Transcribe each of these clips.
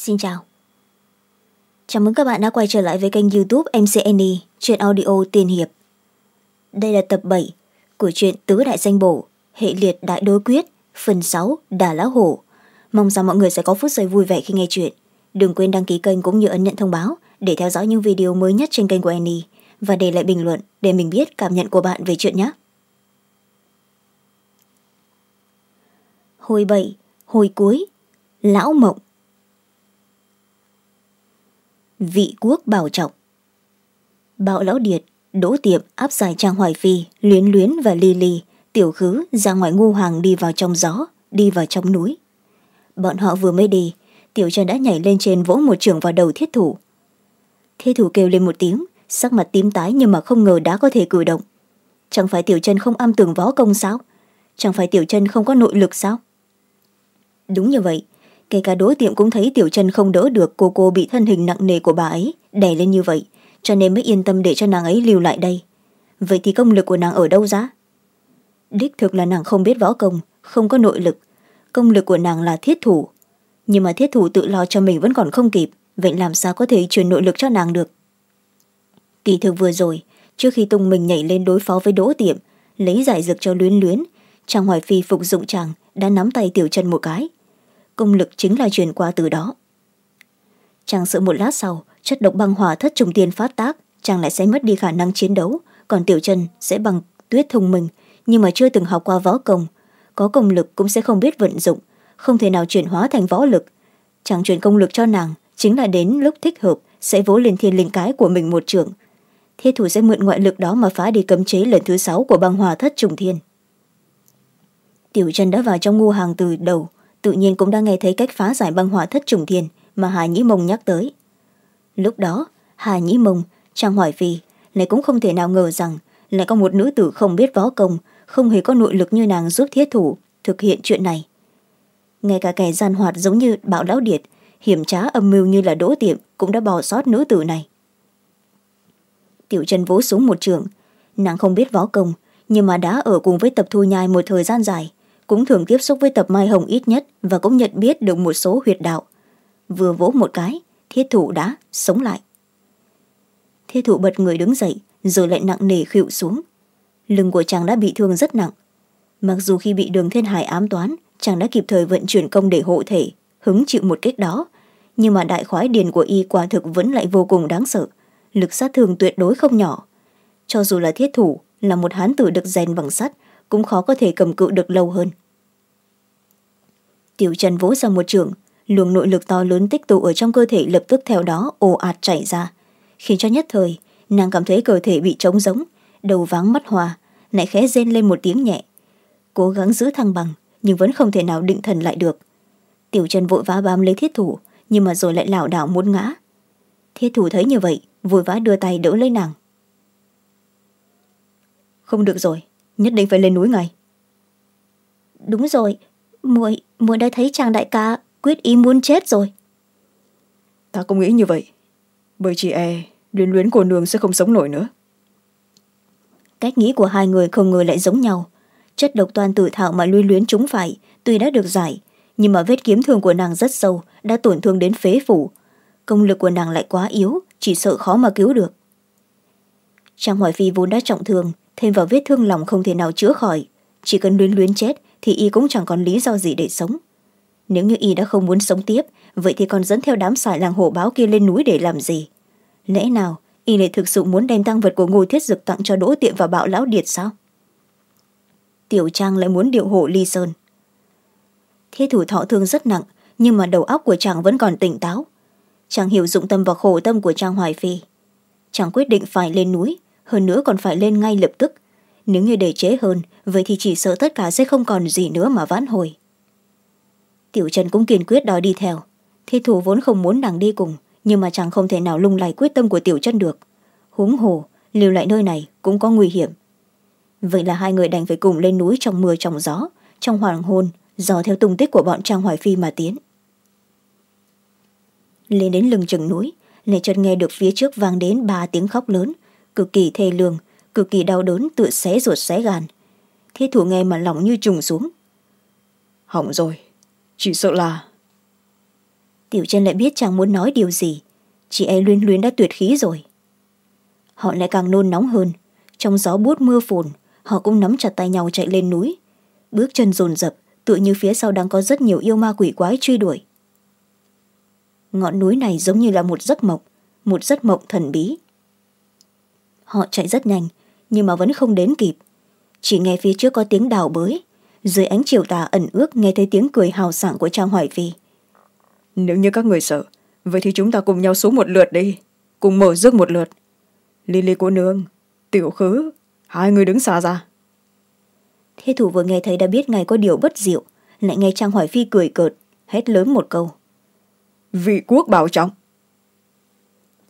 xin chào. Chào mừng các bạn đã quay trở lại với kênh youtube mcne chuyện audio tiền hiệp. Đây là tập bảy của truyện tứ đại danh bổ, hệ liệt đại đối quyết, phần sáu, đà lá hổ. Mong rằng mọi người sẽ có phút giây vui vẻ khi nghe chuyện. Đừng quên đăng ký kênh cũng như ấn nhận thông báo để theo dõi những video mới nhất trên kênh của annie. Và để lại bình luận để mình biết cảm nhận của bạn về chuyện nhé. Hồi bảy, hồi cuối, lão mộng vị quốc bảo trọng. Bạo lão điệt, đỗ tiệm áp giải trang hoài phi, luyến luyến và ly ly tiểu khứ ra ngoài ngu hoàng đi vào trong gió, đi vào trong núi. Bọn họ vừa mới đi, tiểu trần đã nhảy lên trên vỗ một trường vào đầu thiết thủ. Thiết thủ kêu lên một tiếng, sắc mặt tím tái nhưng mà không ngờ đã có thể cử động. Chẳng phải tiểu trần không am tường võ công sao? Chẳng phải tiểu trần không có nội lực sao? Đúng như vậy kể cả đối tiệm cũng thấy tiểu chân không đỡ được, cô cô bị thân hình nặng nề của bà ấy đè lên như vậy, cho nên mới yên tâm để cho nàng ấy lưu lại đây. Vậy thì công lực của nàng ở đâu ra? Đích thực là nàng không biết võ công, không có nội lực. Công lực của nàng là thiết thủ. Nhưng mà thiết thủ tự lo cho mình vẫn còn không kịp, vậy làm sao có thể truyền nội lực cho nàng được? Kỳ thực vừa rồi, trước khi tung mình nhảy lên đối phó với đỗ tiệm, lấy giải dược cho luyến luyến, chàng hoài phi phục dụng chàng, đã nắm tay tiểu chân một cái công lực chính là truyền qua từ đó. Chàng sợ một lát sau, chất độc băng hỏa thất trùng tiên phát tác, chàng lại sẽ mất đi khả năng chiến đấu, còn tiểu chân sẽ bằng tuyết thông minh, nhưng mà chưa từng học qua võ công, có công lực cũng sẽ không biết vận dụng, không thể nào chuyển hóa thành võ lực. Chàng truyền công lực cho nàng chính là đến lúc thích hợp, sẽ vỗ lên thiên linh cái của mình một trường. Thiết thủ sẽ mượn ngoại lực đó mà phá đi cấm chế lần thứ sáu của băng hòa thất trùng thiên. Tiểu chân đã vào trong ngu hàng từ đầu tự nhiên cũng đã nghe thấy cách phá giải băng hỏa thất trùng thiền mà hà nhĩ mông nhắc tới. Lúc đó, hà nhĩ mông trang hoài phi lại cũng không thể nào ngờ rằng lại có một nữ tử không biết võ công, không hề có nội lực như nàng giúp thiết thủ thực hiện chuyện này. Ngay cả kẻ gian hoạt giống như bạo lão điệt, hiểm trá âm mưu như là đỗ tiệm cũng đã bỏ sót nữ tử này. Tiểu chân vỗ súng một trường, nàng không biết võ công, nhưng mà đã ở cùng với tập thu nhai một thời gian dài cũng thường tiếp xúc với tập mai hồng ít nhất và cũng nhận biết được một số huyệt đạo. Vừa vỗ một cái, thiết thủ đã sống lại. Thiết thủ bật người đứng dậy, rồi lại nặng nề khịu xuống. Lưng của chàng đã bị thương rất nặng. Mặc dù khi bị đường thiên hải ám toán, chàng đã kịp thời vận chuyển công để hộ thể, hứng chịu một kích đó. Nhưng mà đại khoái điền của y quả thực vẫn lại vô cùng đáng sợ. Lực sát thương tuyệt đối không nhỏ. Cho dù là thiết thủ là một hán tử được rèn bằng sắt, cũng khó có thể cầm cự được lâu hơn tiểu trần vỗ ra một trường. Luồng nội lực to lớn tích tụ ở trong cơ thể lập tức theo đó ồ ạt chảy ra. Khiến cho nhất thời nàng cảm thấy cơ thể bị trống rỗng, đầu váng mắt hòa, lại khẽ rên lên một tiếng nhẹ. Cố gắng giữ thăng bằng nhưng vẫn không thể nào định thần lại được. Tiểu trần vội vã bám lấy thiết thủ nhưng mà rồi lại lảo đảo muốn ngã. Thiết thủ thấy như vậy vội vã đưa tay đỡ lấy nàng. Không được rồi nhất định phải lên núi ngay. Đúng rồi muội muội đã thấy chàng đại ca quyết ý muốn chết rồi. Ta cũng nghĩ như vậy. Bởi chị e luyến luyến của nương sẽ không sống nổi nữa. Cách nghĩ của hai người không ngờ lại giống nhau. Chất độc toàn tự thạo mà luyến luyến chúng phải tuy đã được giải nhưng mà vết kiếm thương của nàng rất sâu đã tổn thương đến phế phủ. Công lực của nàng lại quá yếu chỉ sợ khó mà cứu được. Trang hoài phi vốn đã trọng thương thêm vào vết thương lòng không thể nào chữa khỏi chỉ cần luyến luyến chết thì y cũng chẳng còn lý do gì để sống. Nếu như y đã không muốn sống tiếp, vậy thì còn dẫn theo đám sải làng hổ báo kia lên núi để làm gì? Lẽ nào y lại thực sự muốn đem tăng vật của ngô thiết dực tặng cho đỗ tiệm và bạo lão điệt sao? Tiểu trang lại muốn điệu hộ ly sơn. Thế thủ thọ thương rất nặng, nhưng mà đầu óc của chàng vẫn còn tỉnh táo. Chàng hiểu dụng tâm và khổ tâm của trang hoài phi. Chàng quyết định phải lên núi, hơn nữa còn phải lên ngay lập tức nếu như để chế hơn, vậy thì chỉ sợ tất cả sẽ không còn gì nữa mà vãn hồi. Tiểu trần cũng kiên quyết đòi đi theo. Thi thủ vốn không muốn nàng đi cùng, nhưng mà chàng không thể nào lung lay quyết tâm của tiểu trần được. Huống hồ, lưu lại nơi này cũng có nguy hiểm. Vậy là hai người đành phải cùng lên núi trong mưa trong gió, trong hoàng hôn, dò theo tung tích của bọn trang hoài phi mà tiến. Lên đến lưng chừng núi, lệ chợt nghe được phía trước vang đến ba tiếng khóc lớn, cực kỳ thê lương cực kỳ đau đớn tựa xé ruột xé gan. Thiết thủ nghe mà lòng như trùng xuống. Hỏng rồi chỉ sợ là tiểu chân lại biết chàng muốn nói điều gì. Chị ấy luyến luyến đã tuyệt khí rồi. Họ lại càng nôn nóng hơn. Trong gió buốt mưa phùn họ cũng nắm chặt tay nhau chạy lên núi. Bước chân dồn dập tựa như phía sau đang có rất nhiều yêu ma quỷ quái truy đuổi. Ngọn núi này giống như là một giấc mộng một giấc mộng thần bí. Họ chạy rất nhanh nhưng mà vẫn không đến kịp. Chỉ nghe phía trước có tiếng đào bới dưới ánh chiều tà ẩn ước nghe thấy tiếng cười hào sảng của trang hoài phi. Nếu như các người sợ vậy thì chúng ta cùng nhau xuống một lượt đi cùng mở rước một lượt. Lily cô nương tiểu khứ hai người đứng xa ra. Thế thủ vừa nghe thấy đã biết ngài có điều bất diệu lại nghe trang hoài phi cười cợt hét lớn một câu. Vị quốc bảo trọng.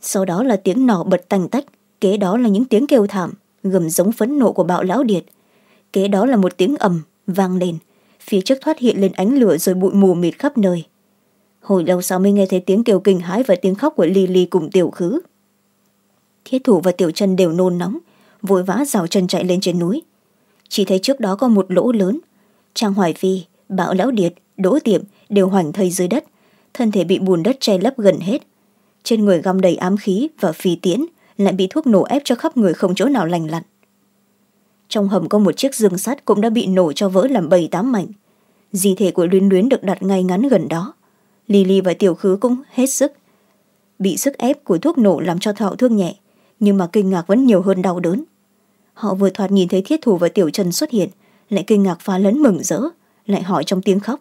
Sau đó là tiếng nỏ bật tành tách kế đó là những tiếng kêu thảm gầm giống phẫn nộ của bạo lão điệt. Kế đó là một tiếng ầm vang lên, phía trước thoát hiện lên ánh lửa rồi bụi mù mịt khắp nơi. Hồi lâu sau mới nghe thấy tiếng kêu kinh hãi và tiếng khóc của ly ly cùng tiểu khứ. Thiết thủ và tiểu chân đều nôn nóng, vội vã rào chân chạy lên trên núi. Chỉ thấy trước đó có một lỗ lớn. Trang hoài phi, bạo lão điệt, đỗ tiệm đều hoành thây dưới đất, thân thể bị bùn đất che lấp gần hết. Trên người găm đầy ám khí và phi tiễn lại bị thuốc nổ ép cho khắp người không chỗ nào lành lặn. Trong hầm có một chiếc giường sắt cũng đã bị nổ cho vỡ làm bảy tám mảnh. Di thể của luyến luyến được đặt ngay ngắn gần đó. Lily và tiểu khứ cũng hết sức bị sức ép của thuốc nổ làm cho thọ thương nhẹ, nhưng mà kinh ngạc vẫn nhiều hơn đau đớn. Họ vừa thoạt nhìn thấy thiết thủ và tiểu trần xuất hiện, lại kinh ngạc phá lấn mừng rỡ, lại hỏi trong tiếng khóc.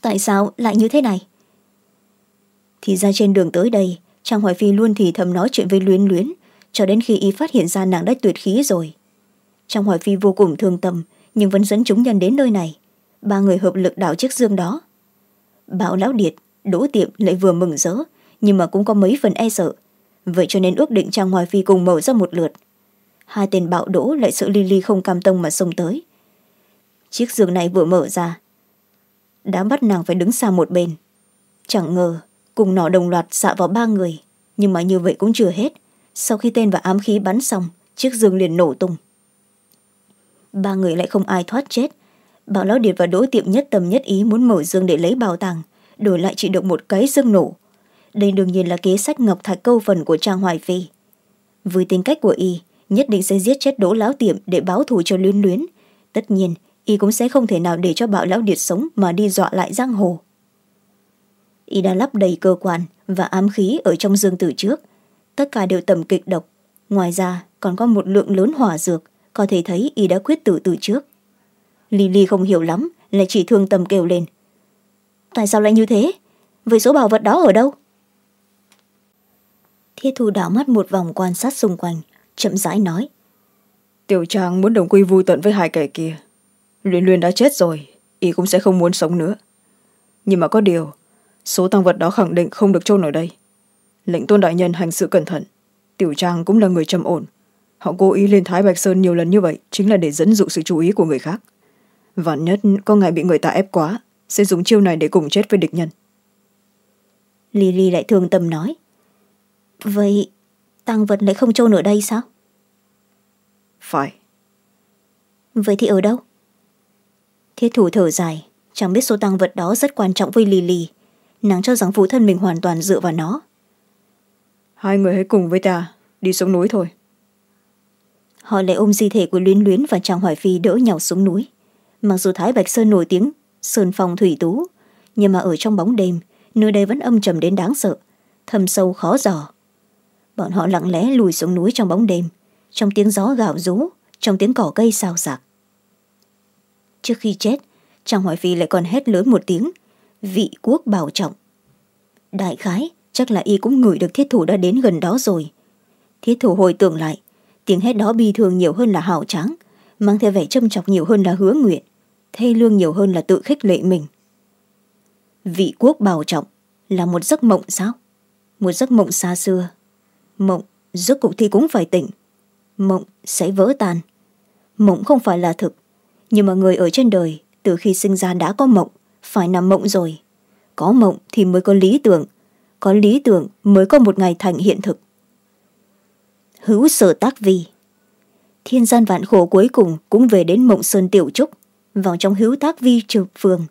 Tại sao lại như thế này? Thì ra trên đường tới đây trang hoài phi luôn thì thầm nói chuyện với luyến luyến, cho đến khi y phát hiện ra nàng đã tuyệt khí rồi. Trang hoài phi vô cùng thương tâm, nhưng vẫn dẫn chúng nhân đến nơi này. Ba người hợp lực đảo chiếc dương đó. Bảo lão điệt, đỗ tiệm lại vừa mừng rỡ, nhưng mà cũng có mấy phần e sợ. Vậy cho nên ước định trang hoài phi cùng mở ra một lượt. Hai tên bạo đỗ lại sợ ly ly không cam tông mà xông tới. Chiếc giường này vừa mở ra. Đã bắt nàng phải đứng xa một bên. Chẳng ngờ cùng nỏ đồng loạt xạ vào ba người. Nhưng mà như vậy cũng chưa hết. Sau khi tên và ám khí bắn xong, chiếc giường liền nổ tung. Ba người lại không ai thoát chết. Bảo lão điệt và đỗ tiệm nhất tâm nhất ý muốn mở dương để lấy bảo tàng, đổi lại chỉ được một cái dương nổ. Đây đương nhiên là kế sách ngọc thạch câu phần của trang hoài phi. Với tính cách của y, nhất định sẽ giết chết đỗ lão tiệm để báo thù cho luyến luyến. Tất nhiên, y cũng sẽ không thể nào để cho bảo lão điệt sống mà đi dọa lại giang hồ y đã lắp đầy cơ quan và ám khí ở trong dương tử trước. Tất cả đều tầm kịch độc. Ngoài ra, còn có một lượng lớn hỏa dược, có thể thấy y đã quyết tử từ trước. Lily không hiểu lắm, lại chỉ thương tâm kêu lên. Tại sao lại như thế? Vậy số bảo vật đó ở đâu? Thiết thu đảo mắt một vòng quan sát xung quanh, chậm rãi nói. Tiểu trang muốn đồng quy vui tận với hai kẻ kia. Luyện luyện đã chết rồi, y cũng sẽ không muốn sống nữa. Nhưng mà có điều số tăng vật đó khẳng định không được chôn ở đây. Lệnh tôn đại nhân hành sự cẩn thận. Tiểu trang cũng là người trầm ổn. Họ cố ý lên thái bạch sơn nhiều lần như vậy chính là để dẫn dụ sự chú ý của người khác. Vạn nhất có ngày bị người ta ép quá sẽ dùng chiêu này để cùng chết với địch nhân. Lily lại thương tâm nói. Vậy tăng vật lại không chôn ở đây sao? Phải. Vậy thì ở đâu? Thiết thủ thở dài chẳng biết số tăng vật đó rất quan trọng với lily nàng cho rằng phụ thân mình hoàn toàn dựa vào nó. Hai người hãy cùng với ta đi xuống núi thôi. Họ lại ôm di thể của luyến luyến và trang hoài phi đỡ nhau xuống núi. Mặc dù thái bạch sơn nổi tiếng sơn phong thủy tú nhưng mà ở trong bóng đêm nơi đây vẫn âm trầm đến đáng sợ thâm sâu khó dò. Bọn họ lặng lẽ lùi xuống núi trong bóng đêm trong tiếng gió gạo rú trong tiếng cỏ cây xào xạc. Trước khi chết trang hoài phi lại còn hét lớn một tiếng vị quốc bảo trọng. Đại khái, chắc là y cũng ngửi được thiết thủ đã đến gần đó rồi. Thiết thủ hồi tưởng lại, tiếng hét đó bi thường nhiều hơn là hào tráng, mang theo vẻ châm chọc nhiều hơn là hứa nguyện, thê lương nhiều hơn là tự khích lệ mình. Vị quốc bảo trọng là một giấc mộng sao? Một giấc mộng xa xưa. Mộng, rốt cuộc thì cũng phải tỉnh. Mộng sẽ vỡ tan. Mộng không phải là thực, nhưng mà người ở trên đời từ khi sinh ra đã có mộng phải nằm mộng rồi. Có mộng thì mới có lý tưởng, có lý tưởng mới có một ngày thành hiện thực. Hữu sở tác vi. Thiên gian vạn khổ cuối cùng cũng về đến mộng sơn tiểu trúc, vào trong hữu tác vi trực phường.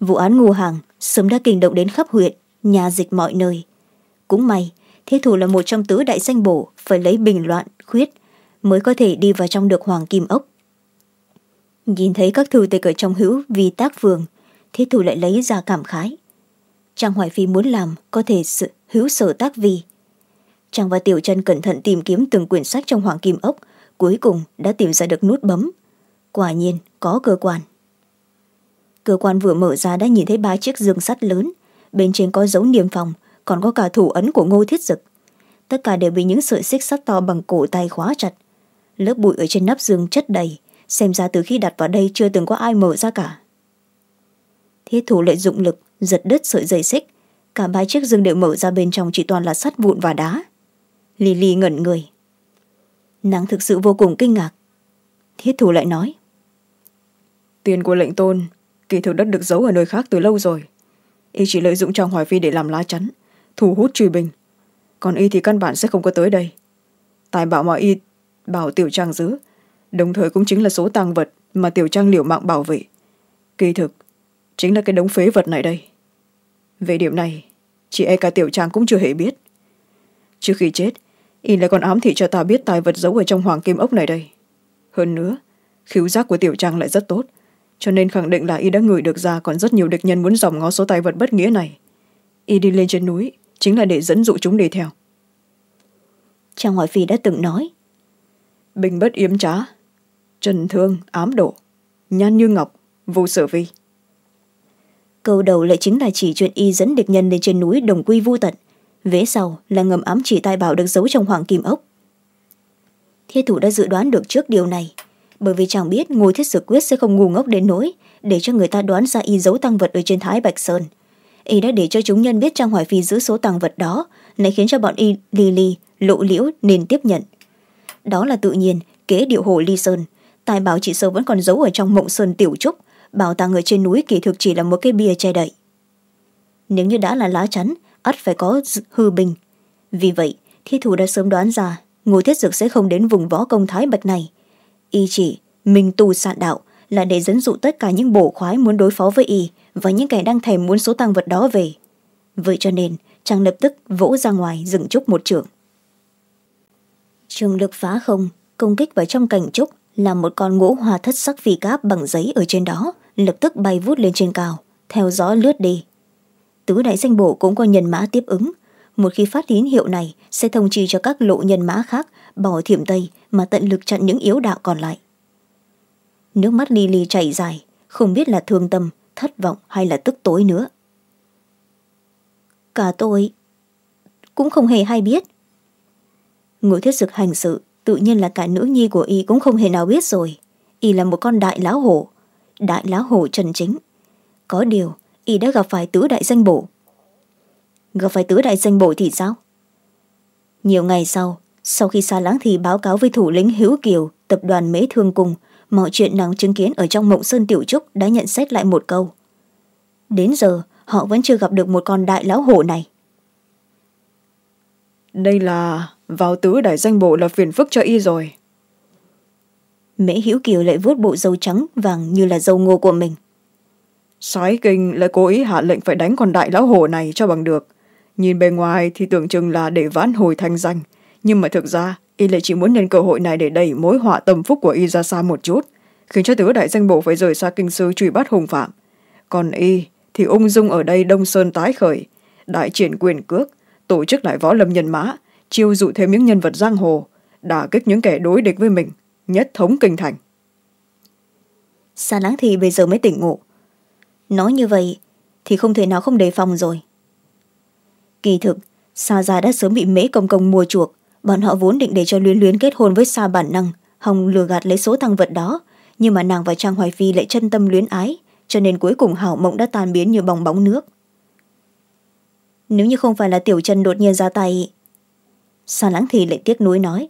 Vụ án ngô hàng sớm đã kinh động đến khắp huyện, nhà dịch mọi nơi. Cũng may, thế thủ là một trong tứ đại danh bổ phải lấy bình loạn, khuyết mới có thể đi vào trong được hoàng kim ốc. Nhìn thấy các thư tịch ở trong hữu vì tác phường thế thủ lại lấy ra cảm khái. Trang hoài phi muốn làm có thể sự, hữu sở tác vi. Trang và tiểu chân cẩn thận tìm kiếm từng quyển sách trong hoàng kim ốc, cuối cùng đã tìm ra được nút bấm. Quả nhiên, có cơ quan. Cơ quan vừa mở ra đã nhìn thấy ba chiếc giường sắt lớn, bên trên có dấu niềm phòng còn có cả thủ ấn của ngô thiết dực. Tất cả đều bị những sợi xích sắt to bằng cổ tay khóa chặt. Lớp bụi ở trên nắp giường chất đầy, xem ra từ khi đặt vào đây chưa từng có ai mở ra cả thiết thủ lại dụng lực, giật đứt sợi dây xích. Cả ba chiếc rừng đều mở ra bên trong chỉ toàn là sắt vụn và đá. Lì ngẩn người. Nàng thực sự vô cùng kinh ngạc. Thiết thủ lại nói, tiền của lệnh tôn, kỳ thực đất được giấu ở nơi khác từ lâu rồi. Y chỉ lợi dụng trong hoài phi để làm lá chắn, thu hút truy bình còn y thì căn bản sẽ không có tới đây. Tài bảo mà y bảo tiểu trang giữ, đồng thời cũng chính là số tàng vật mà tiểu trang liều mạng bảo vệ. Kỳ thực chính là cái đống phế vật này đây. Về điểm này chị e cả tiểu trang cũng chưa hề biết. Trước khi chết y lại còn ám thị cho ta biết tài vật giấu ở trong hoàng kim ốc này đây. Hơn nữa khứu giác của tiểu trang lại rất tốt cho nên khẳng định là y đã ngửi được ra còn rất nhiều địch nhân muốn dòm ngó số tài vật bất nghĩa này. Y đi lên trên núi chính là để dẫn dụ chúng đi theo. Trang hỏi phi đã từng nói. Bình bất yếm trá trần thương ám độ nhan như ngọc vô sở vi câu đầu lại chính là chỉ chuyện y dẫn địch nhân lên trên núi đồng quy vô tận. Vế sau là ngầm ám chỉ tai bảo được giấu trong hoàng kim ốc. Thiết thủ đã dự đoán được trước điều này, bởi vì chàng biết ngôi thiết sử quyết sẽ không ngu ngốc đến nỗi để cho người ta đoán ra y giấu tăng vật ở trên thái bạch sơn. Y đã để cho chúng nhân biết trang hoài phi giữ số tăng vật đó, lại khiến cho bọn y li li lộ liễu nên tiếp nhận. Đó là tự nhiên, kế điệu hồ ly sơn. Tài bảo chị sơ vẫn còn giấu ở trong mộng sơn tiểu trúc bảo tàng ở trên núi kỳ thực chỉ là một cái bia che đậy. Nếu như đã là lá chắn, ắt phải có hư bình. Vì vậy, thi thủ đã sớm đoán ra, ngô thiết dực sẽ không đến vùng võ công thái bạch này. Y chỉ, mình tù sạn đạo là để dẫn dụ tất cả những bổ khoái muốn đối phó với y và những kẻ đang thèm muốn số tăng vật đó về. Vậy cho nên, chàng lập tức vỗ ra ngoài dựng trúc một trường trường lực phá không công kích vào trong cảnh trúc là một con ngũ hoa thất sắc phi cáp bằng giấy ở trên đó lập tức bay vút lên trên cao, theo gió lướt đi. Tứ đại danh bổ cũng có nhân mã tiếp ứng. Một khi phát tín hiệu này, sẽ thông chi cho các lộ nhân mã khác, bỏ thiểm tây mà tận lực chặn những yếu đạo còn lại. Nước mắt ly ly chảy dài, không biết là thương tâm, thất vọng hay là tức tối nữa. Cả tôi cũng không hề hay biết. Ngồi thiết dực hành sự, tự nhiên là cả nữ nhi của y cũng không hề nào biết rồi. Y là một con đại lão hổ đại lá hổ trần chính. Có điều, y đã gặp phải tứ đại danh bổ. Gặp phải tứ đại danh bổ thì sao? Nhiều ngày sau sau khi xa láng thì báo cáo với thủ lĩnh hữu kiều, tập đoàn mễ thương cùng, mọi chuyện nàng chứng kiến ở trong mộng sơn tiểu trúc đã nhận xét lại một câu. Đến giờ, họ vẫn chưa gặp được một con đại lão hổ này. Đây là, vào tứ đại danh bộ là phiền phức cho y rồi mễ hữu kiều lại vuốt bộ dâu trắng vàng như là dâu ngô của mình. Soái kinh lại cố ý hạ lệnh phải đánh con đại lão hổ này cho bằng được. Nhìn bề ngoài thì tưởng chừng là để vãn hồi thanh danh, nhưng mà thực ra, y lại chỉ muốn nhân cơ hội này để đẩy mối họa tâm phúc của y ra xa một chút, khiến cho tứ đại danh bộ phải rời xa kinh sư truy bắt hùng phạm. Còn y thì ung dung ở đây đông sơn tái khởi, đại triển quyền cước, tổ chức lại võ lâm nhân mã, chiêu dụ thêm những nhân vật giang hồ, đả kích những kẻ đối địch với mình nhất thống kinh thành. Xa láng thì bây giờ mới tỉnh ngộ. Nói như vậy thì không thể nào không đề phòng rồi. Kỳ thực, sa gia đã sớm bị mễ công công mua chuộc. Bọn họ vốn định để cho luyến luyến kết hôn với sa bản năng hồng lừa gạt lấy số tăng vật đó. Nhưng mà nàng và trang hoài phi lại chân tâm luyến ái, cho nên cuối cùng hảo mộng đã tan biến như bong bóng nước. Nếu như không phải là tiểu chân đột nhiên ra tay, sa lãng thì lại tiếc nuối nói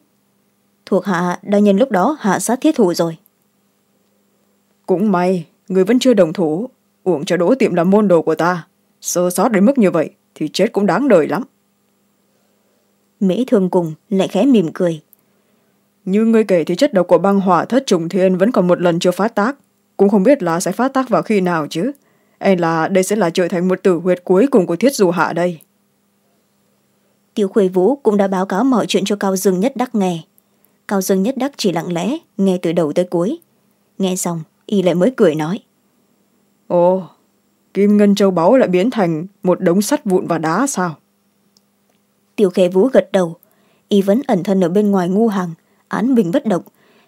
thuộc hạ đã nhân lúc đó hạ sát thiết thủ rồi. Cũng may người vẫn chưa đồng thủ uổng cho đỗ tiệm làm môn đồ của ta. Sơ sót đến mức như vậy thì chết cũng đáng đời lắm. Mỹ thường cùng lại khẽ mỉm cười. Như ngươi kể thì chất độc của băng hỏa thất trùng thiên vẫn còn một lần chưa phát tác. Cũng không biết là sẽ phát tác vào khi nào chứ. Hay là đây sẽ là trở thành một tử huyệt cuối cùng của thiết dù hạ đây. Tiêu khuê vũ cũng đã báo cáo mọi chuyện cho cao dương nhất đắc nghe cao dương nhất đắc chỉ lặng lẽ nghe từ đầu tới cuối. Nghe xong y lại mới cười nói. Ồ kim ngân châu báu lại biến thành một đống sắt vụn và đá sao? Tiêu khê vũ gật đầu. Y vẫn ẩn thân ở bên ngoài ngu hàng án bình bất động.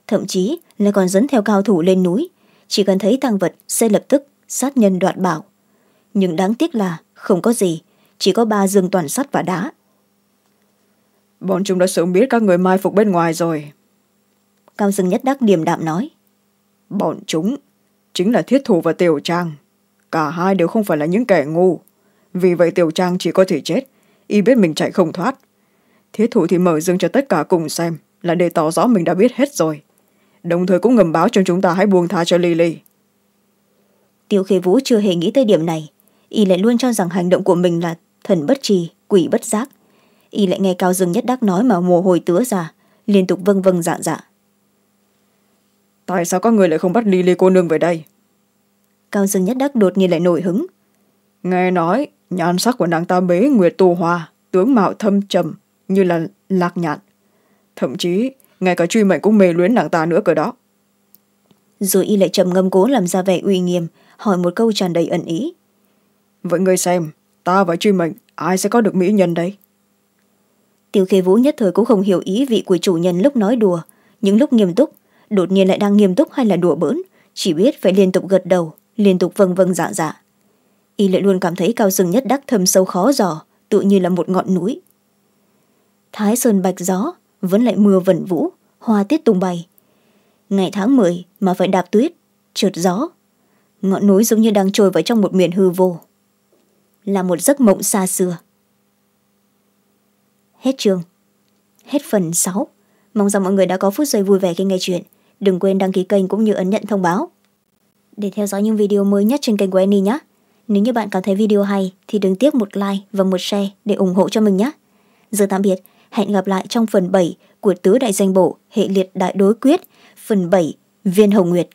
Thậm chí lại còn dẫn theo cao thủ lên núi. Chỉ cần thấy tăng vật sẽ lập tức sát nhân đoạn bảo. Nhưng đáng tiếc là không có gì chỉ có ba dương toàn sắt và đá bọn chúng đã sớm biết các người mai phục bên ngoài rồi. Cao dương nhất đắc điềm đạm nói. Bọn chúng chính là thiết thủ và tiểu trang. Cả hai đều không phải là những kẻ ngu. Vì vậy tiểu trang chỉ có thể chết. Y biết mình chạy không thoát. Thiết thủ thì mở dương cho tất cả cùng xem là để tỏ rõ mình đã biết hết rồi. Đồng thời cũng ngầm báo cho chúng ta hãy buông tha cho lily. Tiêu khê vũ chưa hề nghĩ tới điểm này. Y lại luôn cho rằng hành động của mình là thần bất trì quỷ bất giác y lại nghe cao dương nhất đắc nói mà mồ hôi tứa ra liên tục vâng vâng dạ dạ. Tại sao các người lại không bắt lily cô nương về đây? Cao dương nhất đắc đột nhiên lại nổi hứng. Nghe nói nhan sắc của nàng ta bế nguyệt tu hoa tướng mạo thâm trầm như là lạc nhạn. Thậm chí ngay cả truy mệnh cũng mê luyến nàng ta nữa cơ đó. Rồi y lại trầm ngâm cố làm ra vẻ uy nghiêm hỏi một câu tràn đầy ẩn ý. Vậy ngươi xem ta và truy mệnh ai sẽ có được mỹ nhân đấy tiêu khê vũ nhất thời cũng không hiểu ý vị của chủ nhân lúc nói đùa. Những lúc nghiêm túc đột nhiên lại đang nghiêm túc hay là đùa bỡn chỉ biết phải liên tục gật đầu liên tục vâng vâng dạ dạ. Y lại luôn cảm thấy cao rừng nhất đắc thâm sâu khó giò, tự như là một ngọn núi. Thái sơn bạch gió vẫn lại mưa vẩn vũ hoa tiết tung bay. Ngày tháng mười mà phải đạp tuyết trượt gió. Ngọn núi giống như đang trôi vào trong một miền hư vô. Là một giấc mộng xa xưa hết chương. Hết phần sáu. Mong rằng mọi người đã có phút giây vui vẻ khi nghe chuyện. Đừng quên đăng ký kênh cũng như ấn nhận thông báo. Để theo dõi những video mới nhất trên kênh của Annie nhé. Nếu như bạn cảm thấy video hay, thì đừng tiếc một like và một share để ủng hộ cho mình nhé. Giờ tạm biệt. Hẹn gặp lại trong phần bảy của tứ đại danh bộ hệ liệt đại đối quyết, phần bảy viên hồng nguyệt.